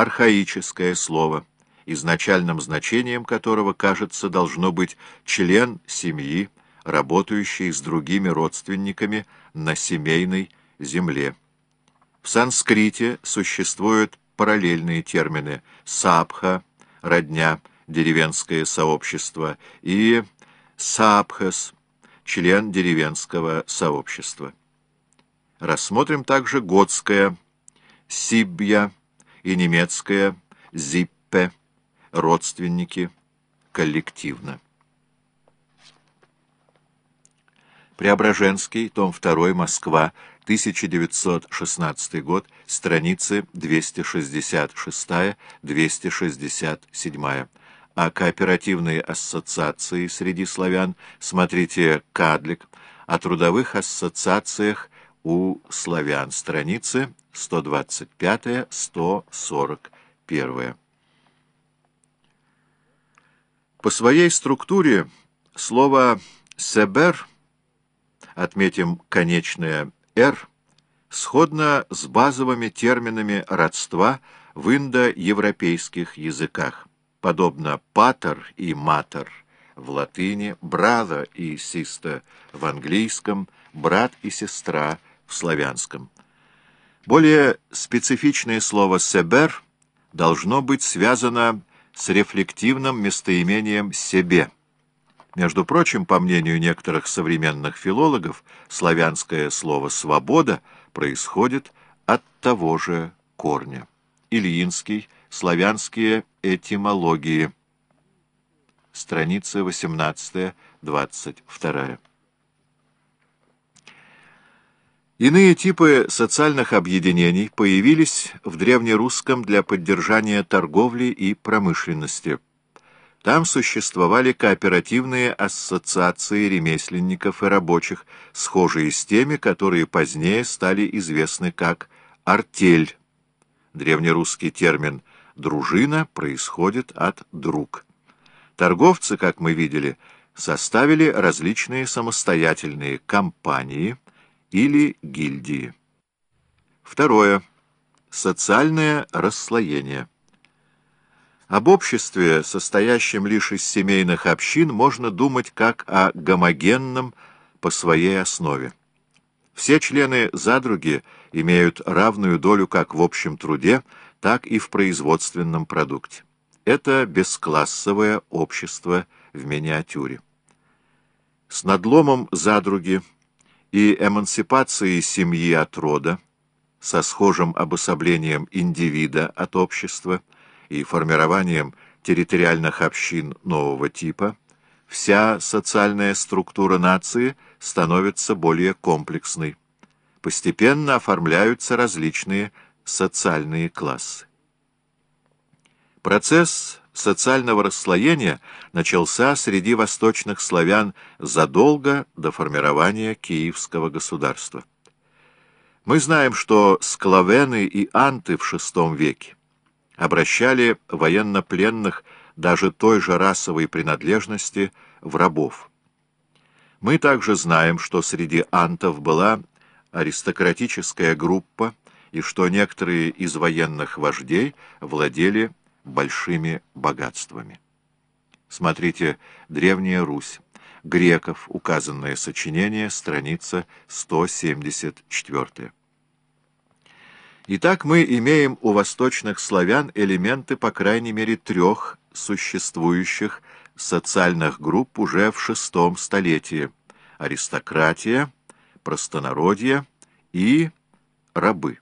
архаическое слово, изначальным значением которого, кажется, должно быть член семьи, работающий с другими родственниками на семейной земле. В санскрите существуют параллельные термины «сабха» — родня, деревенское сообщество, и «сабхас» — член деревенского сообщества. Рассмотрим также готское «сибья» и немецкое «зиппе» — родственники коллективно. Преображенский, том 2, Москва, 1916 год, страницы 266-267. О кооперативной ассоциации среди славян смотрите «Кадлик», о трудовых ассоциациях у славян, страницы 125-141. По своей структуре слово «себер» отметим конечное «р», сходно с базовыми терминами родства в индоевропейских языках, подобно «патер» и «матер» в латыни, «брада» и «систа» в английском, «брат» и «сестра» в славянском. Более специфичное слово «себер» должно быть связано с рефлективным местоимением «себе». Между прочим, по мнению некоторых современных филологов, славянское слово «свобода» происходит от того же корня. Ильинский, славянские этимологии, страница 18-22. Иные типы социальных объединений появились в древнерусском для поддержания торговли и промышленности – там существовали кооперативные ассоциации ремесленников и рабочих, схожие с теми, которые позднее стали известны как «артель». Древнерусский термин «дружина» происходит от «друг». Торговцы, как мы видели, составили различные самостоятельные компании или гильдии. Второе. Социальное расслоение. Об обществе, состоящем лишь из семейных общин, можно думать как о гомогенном по своей основе. Все члены задруги имеют равную долю как в общем труде, так и в производственном продукте. Это бесклассовое общество в миниатюре. С надломом задруги и эмансипацией семьи от рода, со схожим обособлением индивида от общества – и формированием территориальных общин нового типа, вся социальная структура нации становится более комплексной. Постепенно оформляются различные социальные классы. Процесс социального расслоения начался среди восточных славян задолго до формирования Киевского государства. Мы знаем, что склавены и анты в VI веке обращали военнопленных даже той же расовой принадлежности в рабов. Мы также знаем, что среди антов была аристократическая группа и что некоторые из военных вождей владели большими богатствами. Смотрите «Древняя Русь», Греков, указанное сочинение, страница 174. Итак, мы имеем у восточных славян элементы, по крайней мере, трех существующих социальных групп уже в шестом столетии – аристократия, простонародье и рабы.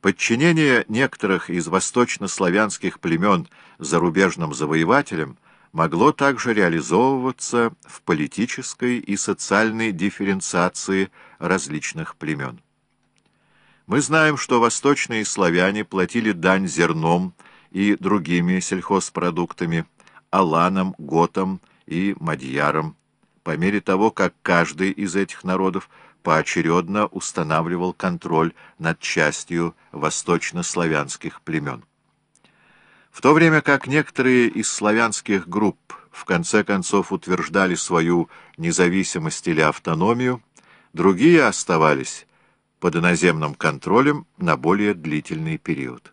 Подчинение некоторых из восточнославянских племен зарубежным завоевателям могло также реализовываться в политической и социальной дифференциации различных племен. Мы знаем, что восточные славяне платили дань зерном и другими сельхозпродуктами, аланам, готам и мадьярам, по мере того, как каждый из этих народов поочередно устанавливал контроль над частью восточнославянских племен. В то время как некоторые из славянских групп в конце концов утверждали свою независимость или автономию, другие оставались под иноземным контролем на более длительный период.